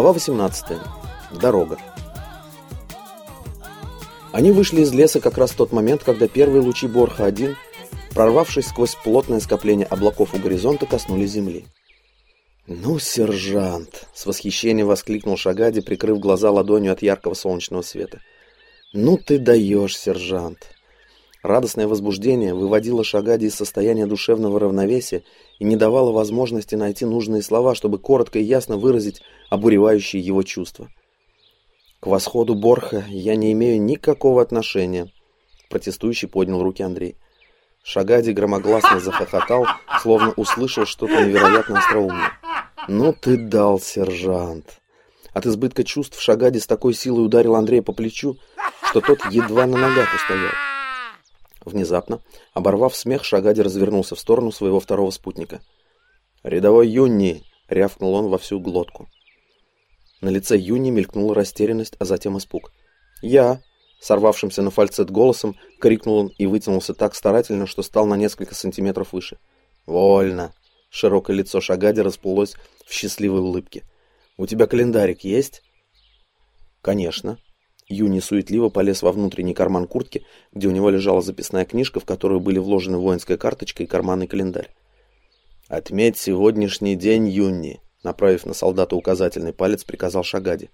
Глава 18. Дорога. Они вышли из леса как раз в тот момент, когда первые лучи Борха-1, прорвавшись сквозь плотное скопление облаков у горизонта, коснулись земли. «Ну, сержант!» — с восхищением воскликнул Шагади, прикрыв глаза ладонью от яркого солнечного света. «Ну ты даешь, сержант!» Радостное возбуждение выводило Шагади из состояния душевного равновесия и не давало возможности найти нужные слова, чтобы коротко и ясно выразить обуревающие его чувства. «К восходу Борха я не имею никакого отношения», — протестующий поднял руки Андрей. Шагади громогласно захохотал, словно услышал что-то невероятно остроумное. «Ну ты дал, сержант!» От избытка чувств Шагади с такой силой ударил Андрея по плечу, что тот едва на ногах устоял. Внезапно, оборвав смех, Шагади развернулся в сторону своего второго спутника. «Рядовой Юнни!» — рявкнул он во всю глотку. На лице Юни мелькнула растерянность, а затем испуг. «Я!» — сорвавшимся на фальцет голосом, крикнул он и вытянулся так старательно, что стал на несколько сантиметров выше. «Вольно!» — широкое лицо Шагади расплылось в счастливой улыбке. «У тебя календарик есть?» «Конечно», Юни суетливо полез во внутренний карман куртки, где у него лежала записная книжка, в которую были вложены воинская карточка и карманный календарь. «Отметь сегодняшний день, Юни», — направив на солдата указательный палец, приказал Шагади.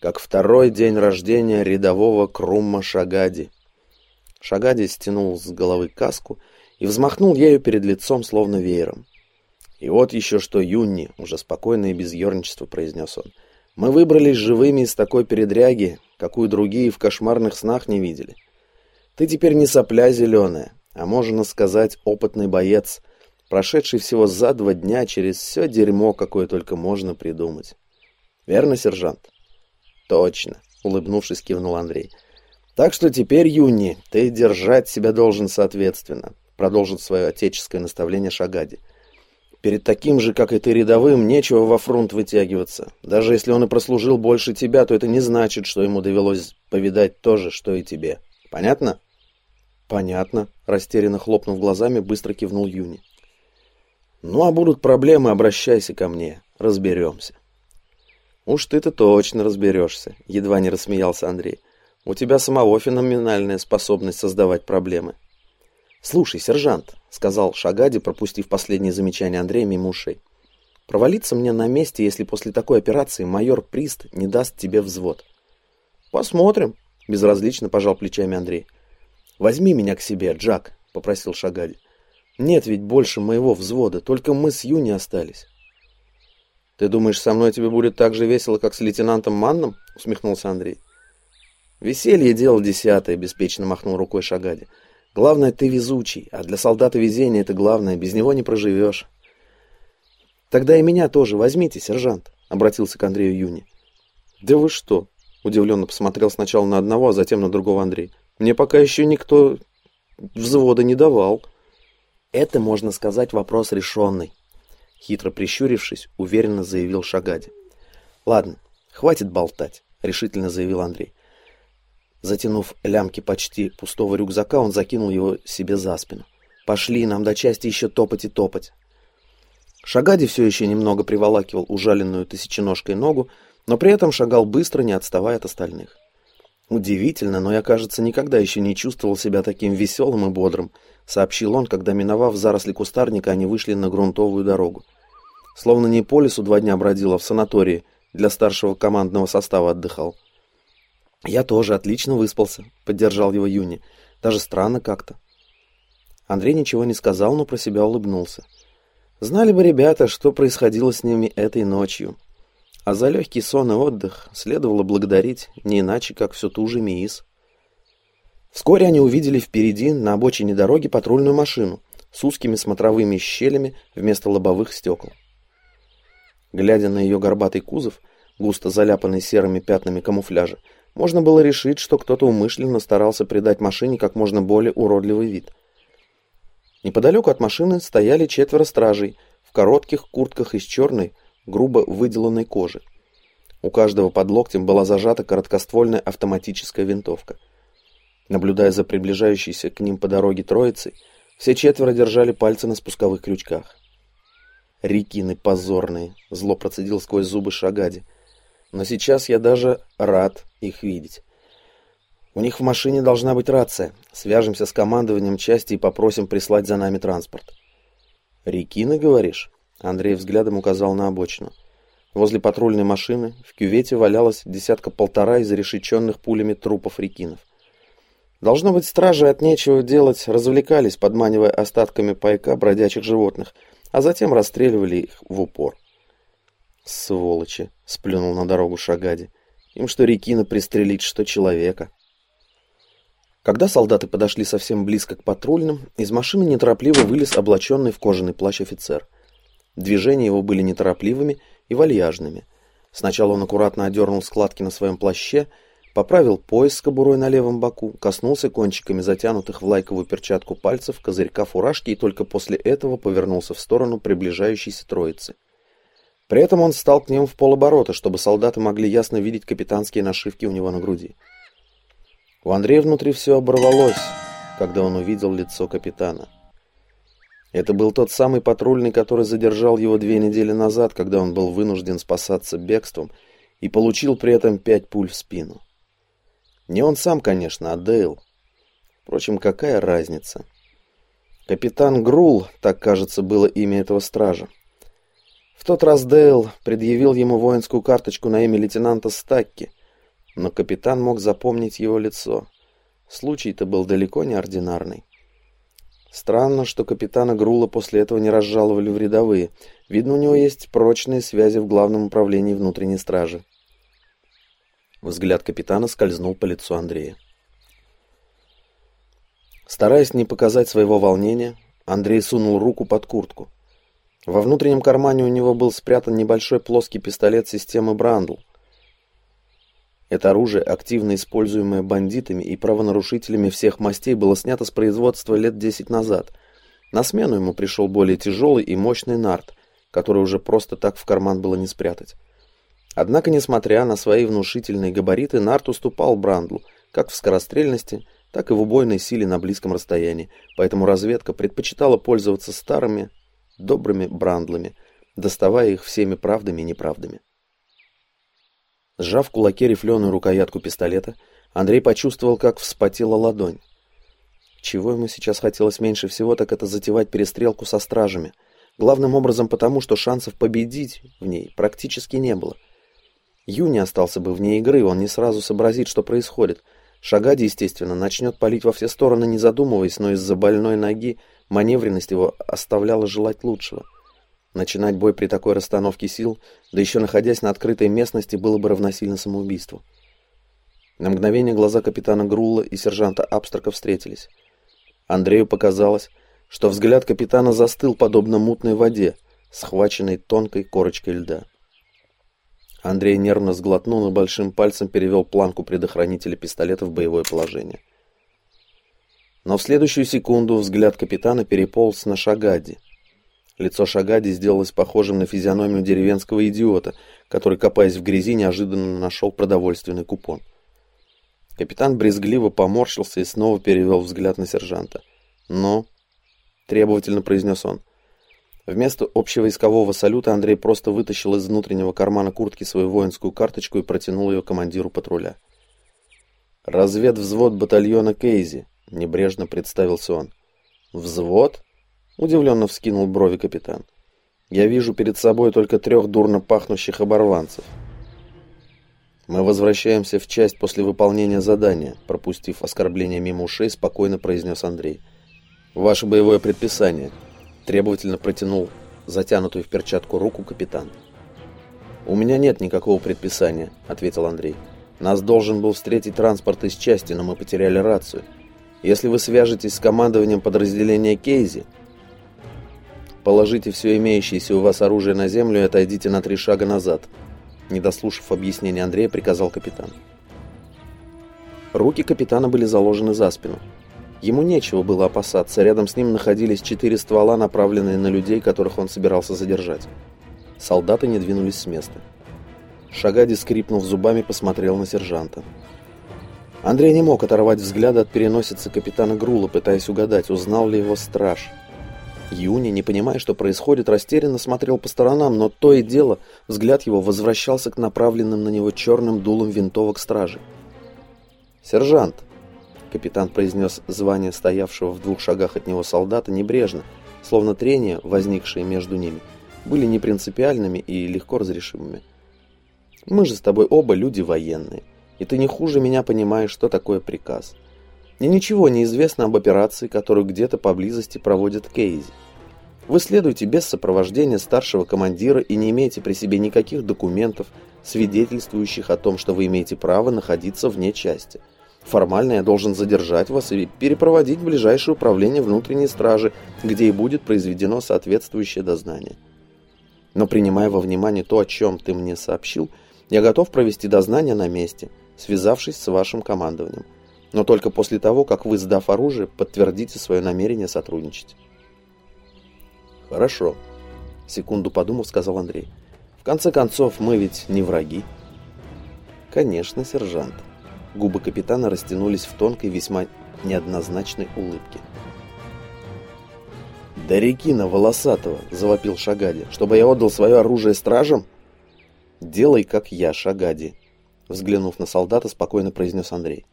«Как второй день рождения рядового Крумма Шагади». Шагади стянул с головы каску и взмахнул ею перед лицом, словно веером. «И вот еще что, Юни», — уже спокойно и без ерничества произнес он, — мы выбрались живыми из такой передряги, какую другие в кошмарных снах не видели. Ты теперь не сопля зеленая, а можно сказать опытный боец, прошедший всего за два дня через все дерьмо, какое только можно придумать. Верно, сержант? Точно, улыбнувшись, кивнул Андрей. Так что теперь, Юни, ты держать себя должен соответственно, продолжит свое отеческое наставление Шагади. Перед таким же, как и ты, рядовым, нечего во фронт вытягиваться. Даже если он и прослужил больше тебя, то это не значит, что ему довелось повидать то же, что и тебе. Понятно? Понятно, растерянно хлопнув глазами, быстро кивнул Юни. Ну а будут проблемы, обращайся ко мне, разберемся. Уж ты-то точно разберешься, едва не рассмеялся Андрей. У тебя самого феноменальная способность создавать проблемы. «Слушай, сержант», — сказал Шагади, пропустив последнее замечание Андрея мимо ушей. «Провалиться мне на месте, если после такой операции майор Прист не даст тебе взвод». «Посмотрим», — безразлично пожал плечами Андрей. «Возьми меня к себе, Джак», — попросил Шагади. «Нет ведь больше моего взвода, только мы с Юни остались». «Ты думаешь, со мной тебе будет так же весело, как с лейтенантом Манном?» — усмехнулся Андрей. «Веселье — дело десятое», — беспечно махнул рукой Шагади. Главное, ты везучий, а для солдата везение это главное, без него не проживешь. Тогда и меня тоже возьмите, сержант, обратился к Андрею Юни. Да вы что? Удивленно посмотрел сначала на одного, а затем на другого Андрей. Мне пока еще никто взвода не давал. Это, можно сказать, вопрос решенный. Хитро прищурившись, уверенно заявил Шагади. Ладно, хватит болтать, решительно заявил Андрей. Затянув лямки почти пустого рюкзака, он закинул его себе за спину. «Пошли, нам до части еще топать и топать». Шагади все еще немного приволакивал ужаленную тысяченожкой ногу, но при этом шагал быстро, не отставая от остальных. «Удивительно, но я, кажется, никогда еще не чувствовал себя таким веселым и бодрым», сообщил он, когда, миновав заросли кустарника, они вышли на грунтовую дорогу. Словно не по лесу два дня бродил, а в санатории для старшего командного состава отдыхал. «Я тоже отлично выспался», — поддержал его Юни. «Даже странно как-то». Андрей ничего не сказал, но про себя улыбнулся. Знали бы ребята, что происходило с ними этой ночью. А за легкий сон и отдых следовало благодарить не иначе, как все ту же МИИС. Вскоре они увидели впереди на обочине дороги патрульную машину с узкими смотровыми щелями вместо лобовых стекол. Глядя на ее горбатый кузов, густо заляпанный серыми пятнами камуфляжа, можно было решить, что кто-то умышленно старался придать машине как можно более уродливый вид. Неподалеку от машины стояли четверо стражей в коротких куртках из черной, грубо выделанной кожи. У каждого под локтем была зажата короткоствольная автоматическая винтовка. Наблюдая за приближающейся к ним по дороге троицей, все четверо держали пальцы на спусковых крючках. «Рикины позорные!» — зло процедил сквозь зубы Шагади. Но сейчас я даже рад их видеть. У них в машине должна быть рация. Свяжемся с командованием части и попросим прислать за нами транспорт. «Рекины, говоришь?» Андрей взглядом указал на обочину. Возле патрульной машины в кювете валялась десятка-полтора изрешеченных пулями трупов рекинов. Должно быть, стражи от нечего делать развлекались, подманивая остатками пайка бродячих животных, а затем расстреливали их в упор. «Сволочи!» — сплюнул на дорогу Шагади. «Им что рекина пристрелить, что человека!» Когда солдаты подошли совсем близко к патрульным, из машины неторопливо вылез облаченный в кожаный плащ офицер. Движения его были неторопливыми и вальяжными. Сначала он аккуратно одернул складки на своем плаще, поправил пояс с кобурой на левом боку, коснулся кончиками затянутых в лайковую перчатку пальцев козырька фуражки и только после этого повернулся в сторону приближающейся троицы. При этом он встал к ним в полоборота, чтобы солдаты могли ясно видеть капитанские нашивки у него на груди. У Андрея внутри все оборвалось, когда он увидел лицо капитана. Это был тот самый патрульный, который задержал его две недели назад, когда он был вынужден спасаться бегством и получил при этом пять пуль в спину. Не он сам, конечно, а Дейл. Впрочем, какая разница? Капитан Грул, так кажется, было имя этого стража. В тот раз Дейл предъявил ему воинскую карточку на имя лейтенанта Стакки, но капитан мог запомнить его лицо. Случай-то был далеко не ординарный. Странно, что капитана Грула после этого не разжаловали в рядовые. Видно, у него есть прочные связи в главном управлении внутренней стражи. Взгляд капитана скользнул по лицу Андрея. Стараясь не показать своего волнения, Андрей сунул руку под куртку. Во внутреннем кармане у него был спрятан небольшой плоский пистолет системы Брандл. Это оружие, активно используемое бандитами и правонарушителями всех мастей, было снято с производства лет 10 назад. На смену ему пришел более тяжелый и мощный нарт, который уже просто так в карман было не спрятать. Однако, несмотря на свои внушительные габариты, Нарт уступал Брандлу, как в скорострельности, так и в убойной силе на близком расстоянии, поэтому разведка предпочитала пользоваться старыми, добрыми Брандлами, доставая их всеми правдами и неправдами. Сжав в кулаке рифленую рукоятку пистолета, Андрей почувствовал, как вспотела ладонь. Чего ему сейчас хотелось меньше всего, так это затевать перестрелку со стражами. Главным образом потому, что шансов победить в ней практически не было. Юни остался бы вне игры, он не сразу сообразит, что происходит. Шагади, естественно, начнет палить во все стороны, не задумываясь, но из-за больной ноги маневренность его оставляла желать лучшего. Начинать бой при такой расстановке сил, да еще находясь на открытой местности, было бы равносильно самоубийству. На мгновение глаза капитана Грула и сержанта Абстрака встретились. Андрею показалось, что взгляд капитана застыл подобно мутной воде, схваченной тонкой корочкой льда. Андрей нервно сглотнул и большим пальцем перевел планку предохранителя пистолета в боевое положение. Но в следующую секунду взгляд капитана переполз на Шагади. Лицо Шагади сделалось похожим на физиономию деревенского идиота, который, копаясь в грязи, неожиданно нашел продовольственный купон. Капитан брезгливо поморщился и снова перевел взгляд на сержанта. «Ну?» — требовательно произнес он. Вместо общевойскового салюта Андрей просто вытащил из внутреннего кармана куртки свою воинскую карточку и протянул ее командиру патруля. «Разведвзвод батальона Кейзи», — небрежно представился он. «Взвод?» — удивленно вскинул брови капитан. «Я вижу перед собой только трех дурно пахнущих оборванцев». «Мы возвращаемся в часть после выполнения задания», пропустив оскорбление мимо ушей, спокойно произнес Андрей. «Ваше боевое предписание», Требовательно протянул затянутую в перчатку руку капитан. «У меня нет никакого предписания», — ответил Андрей. «Нас должен был встретить транспорт из части, но мы потеряли рацию. Если вы свяжетесь с командованием подразделения Кейзи, положите все имеющееся у вас оружие на землю и отойдите на три шага назад», не дослушав объяснения Андрея, приказал капитан. Руки капитана были заложены за спину. Ему нечего было опасаться, рядом с ним находились четыре ствола, направленные на людей, которых он собирался задержать. Солдаты не двинулись с места. Шагади, скрипнув зубами, посмотрел на сержанта. Андрей не мог оторвать взгляда от переносицы капитана Грула, пытаясь угадать, узнал ли его страж. Юни, не понимая, что происходит, растерянно смотрел по сторонам, но то и дело, взгляд его возвращался к направленным на него черным дулам винтовок стражи. «Сержант!» — капитан произнес звание стоявшего в двух шагах от него солдата небрежно, словно трения, возникшие между ними, были непринципиальными и легко разрешимыми. «Мы же с тобой оба люди военные, и ты не хуже меня понимаешь, что такое приказ. Мне ничего не известно об операции, которую где-то поблизости проводит Кейзи. Вы следуете без сопровождения старшего командира и не имеете при себе никаких документов, свидетельствующих о том, что вы имеете право находиться вне части. Формально я должен задержать вас и перепроводить в ближайшее управление внутренней стражи, где и будет произведено соответствующее дознание. Но принимая во внимание то, о чем ты мне сообщил, я готов провести дознание на месте, связавшись с вашим командованием но только после того, как вы, сдав оружие, подтвердите свое намерение сотрудничать. Хорошо, секунду подумав, сказал Андрей. В конце концов, мы ведь не враги. Конечно, сержант. Губы капитана растянулись в тонкой, весьма неоднозначной улыбке. «Да Рекина Волосатого!» – завопил Шагади. «Чтобы я отдал свое оружие стражам?» «Делай, как я, Шагади!» Взглянув на солдата, спокойно произнес Андрей.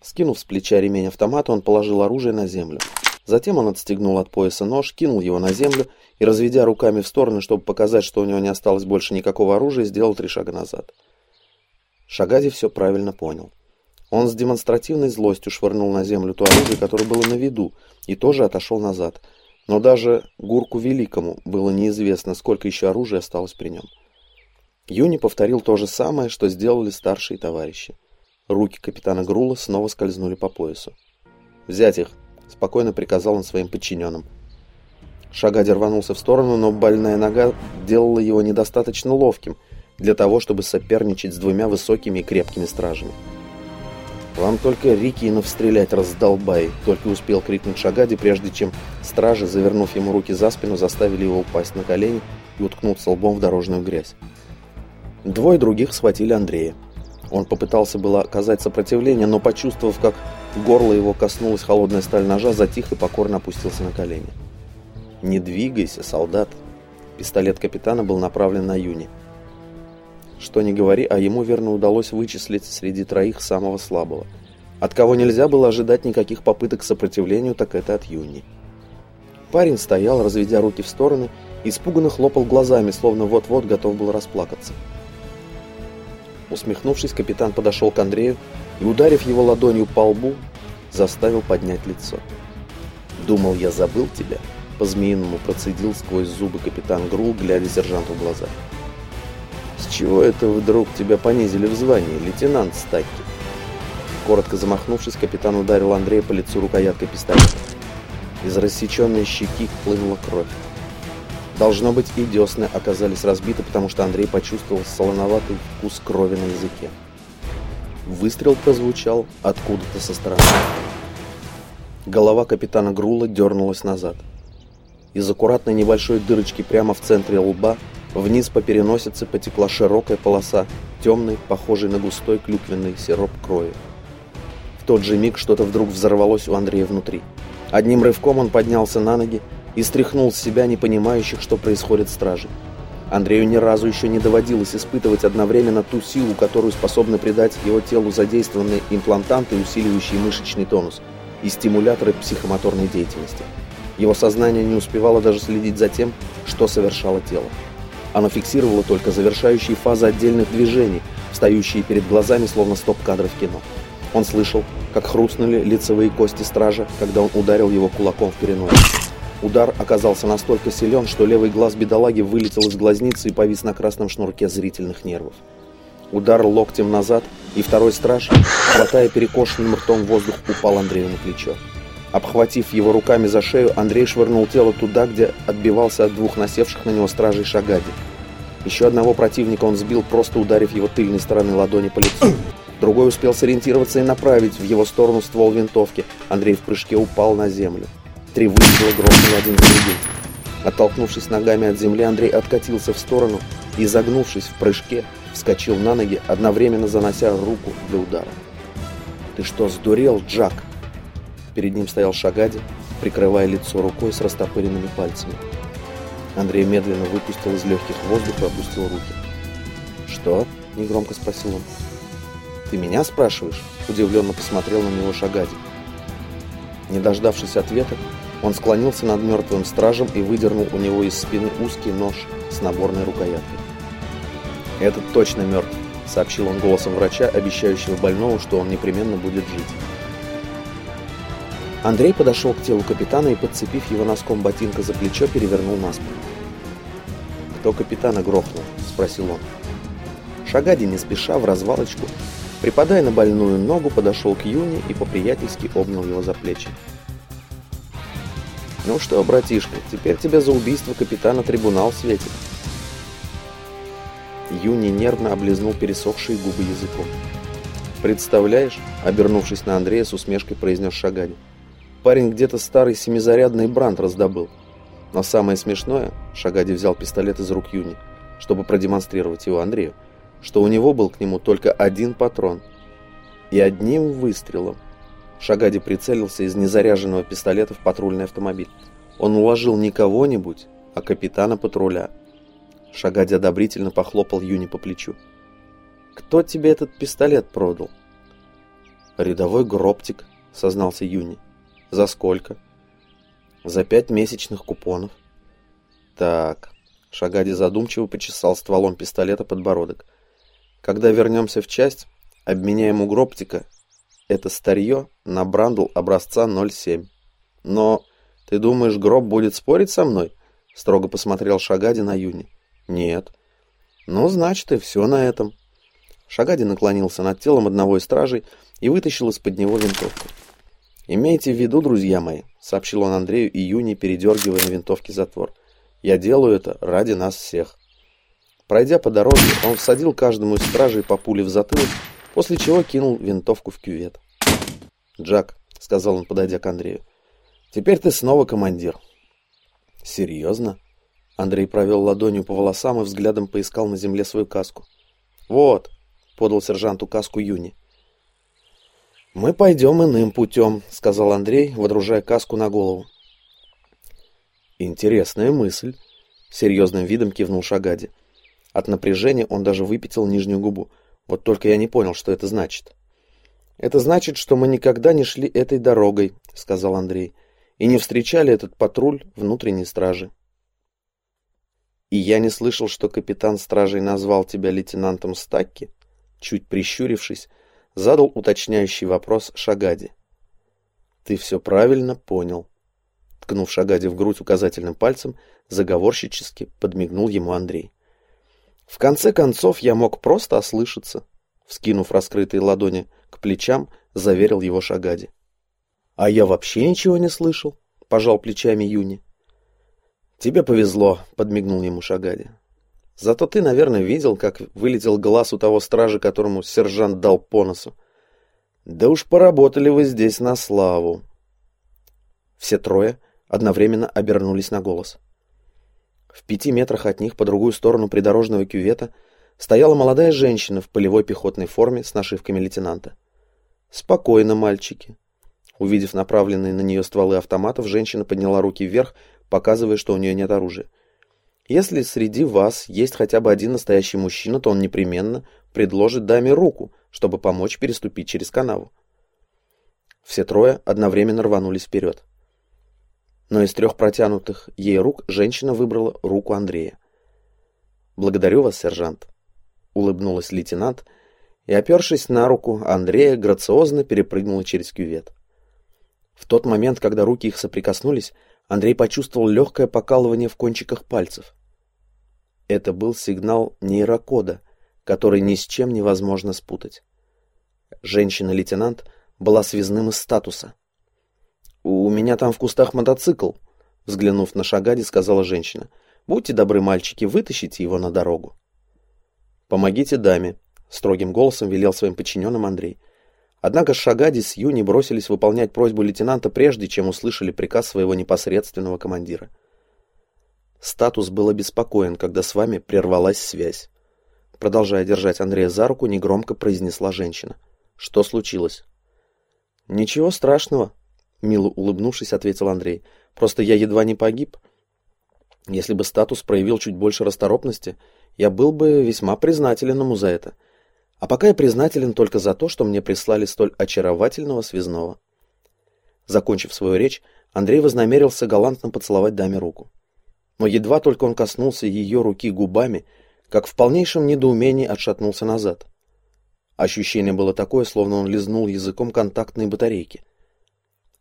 Скинув с плеча ремень автомата, он положил оружие на землю. Затем он отстегнул от пояса нож, кинул его на землю и, разведя руками в стороны, чтобы показать, что у него не осталось больше никакого оружия, сделал три шага назад. Шагади все правильно понял. Он с демонстративной злостью швырнул на землю то оружие, которое было на виду, и тоже отошел назад. Но даже Гурку Великому было неизвестно, сколько еще оружия осталось при нем. Юни повторил то же самое, что сделали старшие товарищи. Руки капитана Грула снова скользнули по поясу. «Взять их!» – спокойно приказал он своим подчиненным. Шагади рванулся в сторону, но больная нога делала его недостаточно ловким для того, чтобы соперничать с двумя высокими и крепкими стражами. «Вам только Рикинов стрелять, раздолбай!» – только успел крикнуть Шагади, прежде чем стражи, завернув ему руки за спину, заставили его упасть на колени и уткнуться лбом в дорожную грязь. Двое других схватили Андрея. Он попытался было оказать сопротивление, но почувствовав, как горло его коснулась холодная сталь ножа, затих и покорно опустился на колени. «Не двигайся, солдат!» Пистолет капитана был направлен на Юни. Что ни говори, а ему верно удалось вычислить среди троих самого слабого. От кого нельзя было ожидать никаких попыток к сопротивлению, так это от Юни. Парень стоял, разведя руки в стороны, испуганно хлопал глазами, словно вот-вот готов был расплакаться. Усмехнувшись, капитан подошел к Андрею и, ударив его ладонью по лбу, заставил поднять лицо. «Думал, я забыл тебя?» По-змеиному процедил сквозь зубы капитан Грул, глядя сержанту в глаза. «С чего это вдруг тебя понизили в звании, лейтенант Стакки?» Коротко замахнувшись, капитан ударил Андрея по лицу рукояткой пистолета. Из рассеченной щеки хлынула кровь. Должно быть, и десны оказались разбиты, потому что Андрей почувствовал солоноватый вкус крови на языке. Выстрел прозвучал откуда-то со стороны. Голова капитана Грула дернулась назад. Из аккуратной небольшой дырочки прямо в центре лба вниз по переносице потекла широкая полоса, темной, похожей на густой клюквенный сироп крови. В тот же миг что-то вдруг взорвалось у Андрея внутри. Одним рывком он поднялся на ноги и стряхнул с себя не понимающих, что происходит стражей. Андрею ни разу еще не доводилось испытывать одновременно ту силу, которую способны придать его телу задействованные имплантанты, усиливающие мышечный тонус, и стимуляторы психомоторной деятельности. Его сознание не успевало даже следить за тем, что совершало тело. Оно фиксировало только завершающие фазы отдельных движений, встающие перед глазами, словно стоп-кадры в кино. Он слышал, как хрустнули лицевые кости стража, когда он ударил его кулаком в переносицу. Удар оказался настолько силен, что левый глаз бедолаги вылетел из глазницы и повис на красном шнурке зрительных нервов. Удар локтем назад, и второй страж, хватая перекошенным ртом воздух, упал Андрею на плечо. Обхватив его руками за шею, Андрей швырнул тело туда, где отбивался от двух насевших на него стражей Шагади. Еще одного противника он сбил, просто ударив его тыльной стороной ладони по лицу. Другой успел сориентироваться и направить в его сторону ствол винтовки. Андрей в прыжке упал на землю. Три выстрела грохнули один за другим. Оттолкнувшись ногами от земли, Андрей откатился в сторону и, загнувшись в прыжке, вскочил на ноги, одновременно занося руку для удара. «Ты что, сдурел, Джак?» Перед ним стоял Шагади, прикрывая лицо рукой с растопыренными пальцами. Андрей медленно выпустил из легких воздух и опустил руки. «Что?» – негромко спросил он. «Ты меня спрашиваешь?» – удивленно посмотрел на него Шагади. Не дождавшись ответа, он склонился над мертвым стражем и выдернул у него из спины узкий нож с наборной рукояткой. «Этот точно мертв», — сообщил он голосом врача, обещающего больному, что он непременно будет жить. Андрей подошел к телу капитана и, подцепив его носком ботинка за плечо, перевернул на спину. «Кто капитана грохнул?» — спросил он. Шагади не спеша в развалочку, припадая на больную ногу, подошел к Юне и по-приятельски обнял его за плечи. «Ну что, братишка, теперь тебя за убийство капитана трибунал светит». Юни нервно облизнул пересохшие губы языком. «Представляешь?» — обернувшись на Андрея, с усмешкой произнес Шагади. «Парень где-то старый семизарядный бранд раздобыл. Но самое смешное, Шагади взял пистолет из рук Юни, чтобы продемонстрировать его Андрею, что у него был к нему только один патрон. И одним выстрелом Шагади прицелился из незаряженного пистолета в патрульный автомобиль. Он уложил не кого-нибудь, а капитана патруля. Шагади одобрительно похлопал Юни по плечу. «Кто тебе этот пистолет продал?» «Рядовой гроптик», — сознался Юни. «За сколько?» «За пять месячных купонов». «Так...» — Шагади задумчиво почесал стволом пистолета подбородок. «Когда вернемся в часть, обменяем у гроптика это старье на брандл образца 07. Но ты думаешь, гроб будет спорить со мной? Строго посмотрел Шагади на Юни. Нет. Ну, значит, и все на этом. Шагади наклонился над телом одного из стражей и вытащил из-под него винтовку. «Имейте в виду, друзья мои», — сообщил он Андрею и Юни, передергивая на винтовке затвор. «Я делаю это ради нас всех». Пройдя по дороге, он всадил каждому из стражей по пуле в затылок после чего кинул винтовку в кювет. «Джак», — сказал он, подойдя к Андрею, — «теперь ты снова командир». «Серьезно?» Андрей провел ладонью по волосам и взглядом поискал на земле свою каску. «Вот», — подал сержанту каску Юни. «Мы пойдем иным путем», — сказал Андрей, водружая каску на голову. «Интересная мысль», — серьезным видом кивнул Шагади. От напряжения он даже выпятил нижнюю губу. Вот только я не понял, что это значит. «Это значит, что мы никогда не шли этой дорогой», — сказал Андрей, «и не встречали этот патруль внутренней стражи». «И я не слышал, что капитан стражей назвал тебя лейтенантом Стакки?» Чуть прищурившись, задал уточняющий вопрос Шагади. «Ты все правильно понял». Ткнув Шагади в грудь указательным пальцем, заговорщически подмигнул ему Андрей. В конце концов, я мог просто ослышаться. Вскинув раскрытые ладони к плечам, заверил его Шагади. «А я вообще ничего не слышал», — пожал плечами Юни. «Тебе повезло», — подмигнул ему Шагади. «Зато ты, наверное, видел, как вылетел глаз у того стража, которому сержант дал по носу. Да уж поработали вы здесь на славу». Все трое одновременно обернулись на голос. В пяти метрах от них, по другую сторону придорожного кювета, стояла молодая женщина в полевой пехотной форме с нашивками лейтенанта. «Спокойно, мальчики». Увидев направленные на нее стволы автоматов, женщина подняла руки вверх, показывая, что у нее нет оружия. «Если среди вас есть хотя бы один настоящий мужчина, то он непременно предложит даме руку, чтобы помочь переступить через канаву». Все трое одновременно рванулись вперед но из трех протянутых ей рук женщина выбрала руку Андрея. «Благодарю вас, сержант», — улыбнулась лейтенант, и, опершись на руку, Андрея грациозно перепрыгнула через кювет. В тот момент, когда руки их соприкоснулись, Андрей почувствовал легкое покалывание в кончиках пальцев. Это был сигнал нейрокода, который ни с чем невозможно спутать. Женщина-лейтенант была связным из статуса. «У меня там в кустах мотоцикл», — взглянув на Шагади, сказала женщина. «Будьте добры, мальчики, вытащите его на дорогу». «Помогите даме», — строгим голосом велел своим подчиненным Андрей. Однако Шагади с Юни бросились выполнять просьбу лейтенанта прежде, чем услышали приказ своего непосредственного командира. Статус был обеспокоен, когда с вами прервалась связь. Продолжая держать Андрея за руку, негромко произнесла женщина. Что случилось? Ничего страшного, Мило улыбнувшись, ответил Андрей. Просто я едва не погиб. Если бы статус проявил чуть больше расторопности, я был бы весьма признателен ему за это. А пока я признателен только за то, что мне прислали столь очаровательного связного. Закончив свою речь, Андрей вознамерился галантно поцеловать даме руку. Но едва только он коснулся ее руки губами, как в полнейшем недоумении отшатнулся назад. Ощущение было такое, словно он лизнул языком контактной батарейки.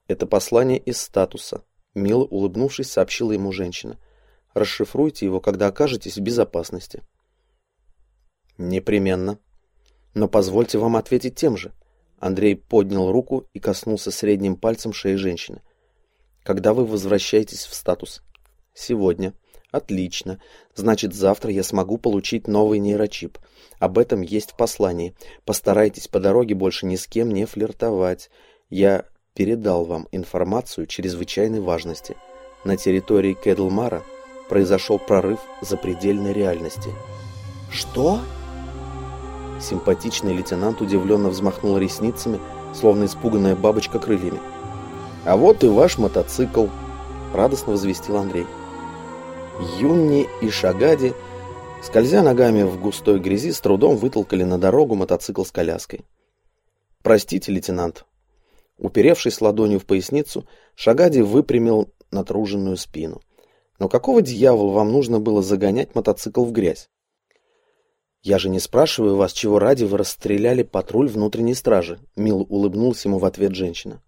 Это послание из статуса. Мило улыбнувшись, сообщила ему женщина. Расшифруйте его, когда окажетесь в безопасности. Непременно. Но позвольте вам ответить тем же. Андрей поднял руку и коснулся средним пальцем шеи женщины. Когда вы возвращаетесь в статус? Сегодня. Отлично. Значит, завтра я смогу получить новый нейрочип. Об этом есть в послании. Постарайтесь по дороге больше ни с кем не флиртовать. Я передал вам информацию чрезвычайной важности. На территории Кедлмара произошел прорыв запредельной реальности. Что? Симпатичный лейтенант удивленно взмахнул ресницами, словно испуганная бабочка крыльями. «А вот и ваш мотоцикл!» — радостно возвестил Андрей. Юнни и Шагади, скользя ногами в густой грязи, с трудом вытолкали на дорогу мотоцикл с коляской. «Простите, лейтенант, Уперевшись ладонью в поясницу, Шагади выпрямил натруженную спину. Но какого дьявола вам нужно было загонять мотоцикл в грязь? Я же не спрашиваю вас, чего ради вы расстреляли патруль внутренней стражи, мило улыбнулась ему в ответ женщина.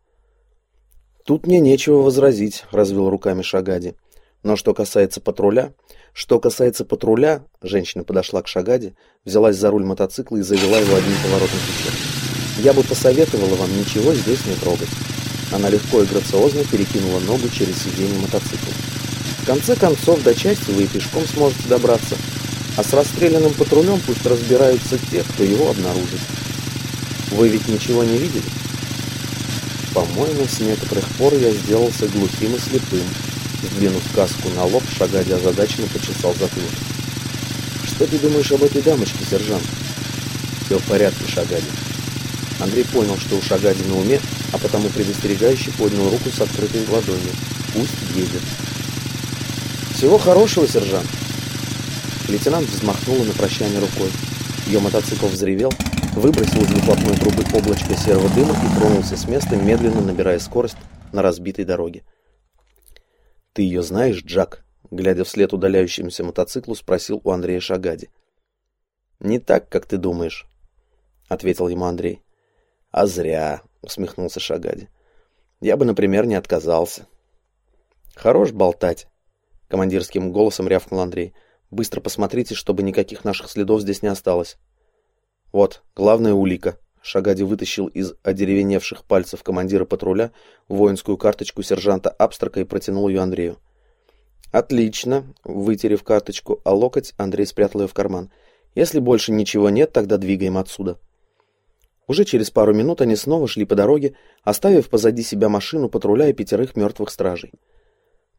Тут мне нечего возразить, развел руками Шагади. Но что касается патруля, что касается патруля, женщина подошла к Шагади, взялась за руль мотоцикла и завела его одним поворотом плечом. Я бы посоветовала вам ничего здесь не трогать. Она легко и грациозно перекинула ногу через сиденье мотоцикла. В конце концов, до части вы и пешком сможете добраться, а с расстрелянным патрулем пусть разбираются те, кто его обнаружит. Вы ведь ничего не видели? По-моему, с некоторых пор я сделался глухим и слепым. Сдвинув каску на лоб, Шагади озадаченно почесал затылок. «Что ты думаешь об этой дамочке, сержант?» «Все в порядке, Шагади. Андрей понял, что у Шагади на уме, а потому предостерегающе поднял руку с открытой ладонью. Пусть едет. Всего хорошего, сержант. Лейтенант взмахнула на прощание рукой. Ее мотоцикл взревел, выбросил из выхлопной трубы облачко серого дыма и тронулся с места, медленно набирая скорость на разбитой дороге. «Ты ее знаешь, Джак?» Глядя вслед удаляющемуся мотоциклу, спросил у Андрея Шагади. «Не так, как ты думаешь», — ответил ему Андрей. А зря, усмехнулся Шагади. Я бы, например, не отказался. Хорош болтать, командирским голосом рявкнул Андрей. Быстро посмотрите, чтобы никаких наших следов здесь не осталось. Вот, главная улика. Шагади вытащил из одеревеневших пальцев командира патруля воинскую карточку сержанта Абстрака и протянул ее Андрею. «Отлично!» — вытерев карточку, а локоть Андрей спрятал ее в карман. «Если больше ничего нет, тогда двигаем отсюда». Уже через пару минут они снова шли по дороге, оставив позади себя машину патруля и пятерых мертвых стражей.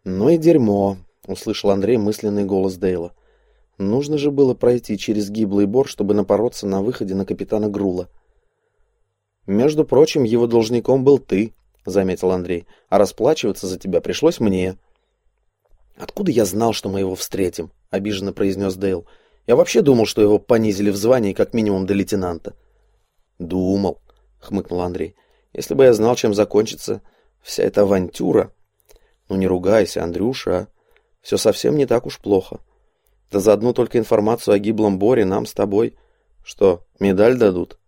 «Ну и дерьмо», — услышал Андрей мысленный голос Дейла. «Нужно же было пройти через гиблый бор, чтобы напороться на выходе на капитана Грула». «Между прочим, его должником был ты», — заметил Андрей, «а расплачиваться за тебя пришлось мне». «Откуда я знал, что мы его встретим?» — обиженно произнес Дейл. «Я вообще думал, что его понизили в звании как минимум до лейтенанта». Думал, хмыкнул Андрей. Если бы я знал, чем закончится вся эта авантюра. Ну не ругайся, Андрюша, а? Все совсем не так уж плохо. Да за одну только информацию о гиблом Боре нам с тобой... Что, медаль дадут?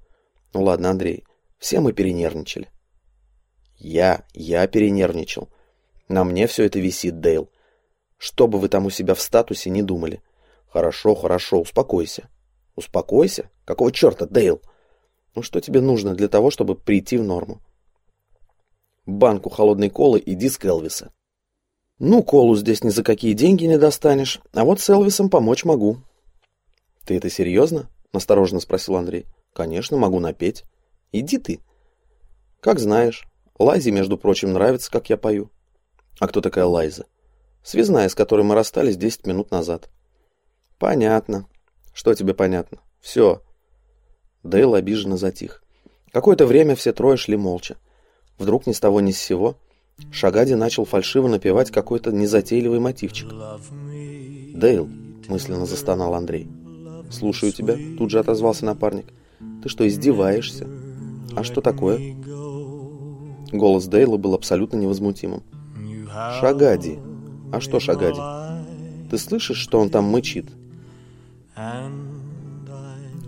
Ну ладно, Андрей, все мы перенервничали. Я, я перенервничал. На мне все это висит, Дейл. Что бы вы там у себя в статусе не думали. Хорошо, хорошо, успокойся. Успокойся? Какого черта, Дейл? Ну что тебе нужно для того, чтобы прийти в норму? Банку холодной колы и диск Элвиса. Ну, колу здесь ни за какие деньги не достанешь, а вот с Элвисом помочь могу. Ты это серьезно? Настороженно спросил Андрей. Конечно, могу напеть. Иди ты. Как знаешь. Лайзе, между прочим, нравится, как я пою. А кто такая Лайза? Связная, с которой мы расстались 10 минут назад. Понятно. Что тебе понятно? Все. Дейл обиженно затих. Какое-то время все трое шли молча. Вдруг ни с того ни с сего Шагади начал фальшиво напевать какой-то незатейливый мотивчик. «Дейл», — мысленно застонал Андрей. «Слушаю тебя», — тут же отозвался напарник. «Ты что, издеваешься? А что такое?» Голос Дейла был абсолютно невозмутимым. «Шагади. А что Шагади? Ты слышишь, что он там мычит?»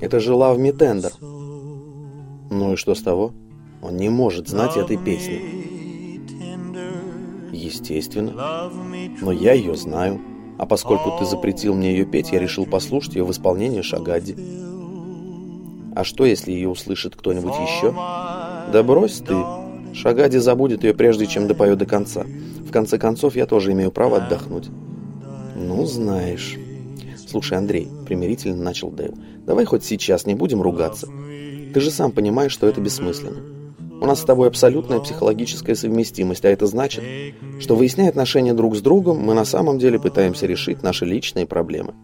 «Это же Лав Митендер». «Ну и что с того? Он не может знать этой песни». «Естественно. Но я ее знаю. А поскольку ты запретил мне ее петь, я решил послушать ее в исполнении Шагади». «А что, если ее услышит кто-нибудь еще?» «Да брось ты!» Шагади забудет ее, прежде чем допоет до конца. В конце концов, я тоже имею право отдохнуть. Ну, знаешь. Слушай, Андрей, примирительно начал Дейл. Давай хоть сейчас не будем ругаться. Ты же сам понимаешь, что это бессмысленно. У нас с тобой абсолютная психологическая совместимость, а это значит, что выясняя отношения друг с другом, мы на самом деле пытаемся решить наши личные проблемы.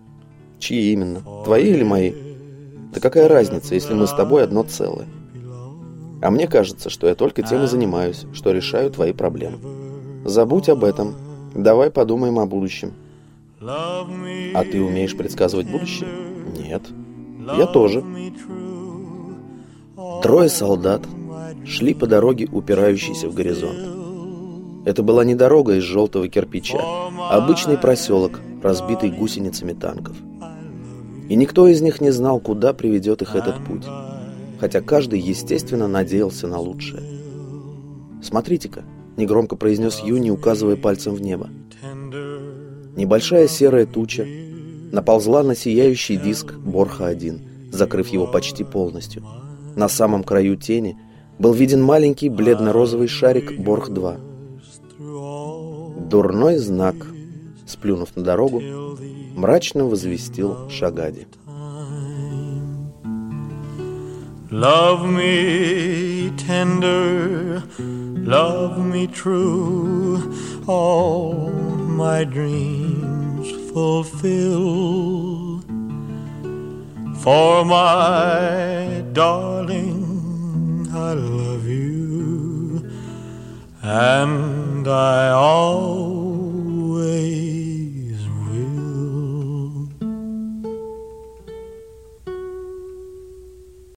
Чьи именно? Твои или мои? Да какая разница, если мы с тобой одно целое? А мне кажется, что я только тем и занимаюсь, что решаю твои проблемы. Забудь об этом. Давай подумаем о будущем. А ты умеешь предсказывать будущее? Нет. Я тоже. Трое солдат шли по дороге, упирающейся в горизонт. Это была не дорога из желтого кирпича, а обычный проселок, разбитый гусеницами танков. И никто из них не знал, куда приведет их этот путь хотя каждый, естественно, надеялся на лучшее. «Смотрите-ка», — негромко произнес Юни, указывая пальцем в небо. Небольшая серая туча наползла на сияющий диск Борха-1, закрыв его почти полностью. На самом краю тени был виден маленький бледно-розовый шарик Борх-2. «Дурной знак», — сплюнув на дорогу, мрачно возвестил Шагади. Love me tender, love me true, all my dreams fulfill. For my darling, I love you, and I always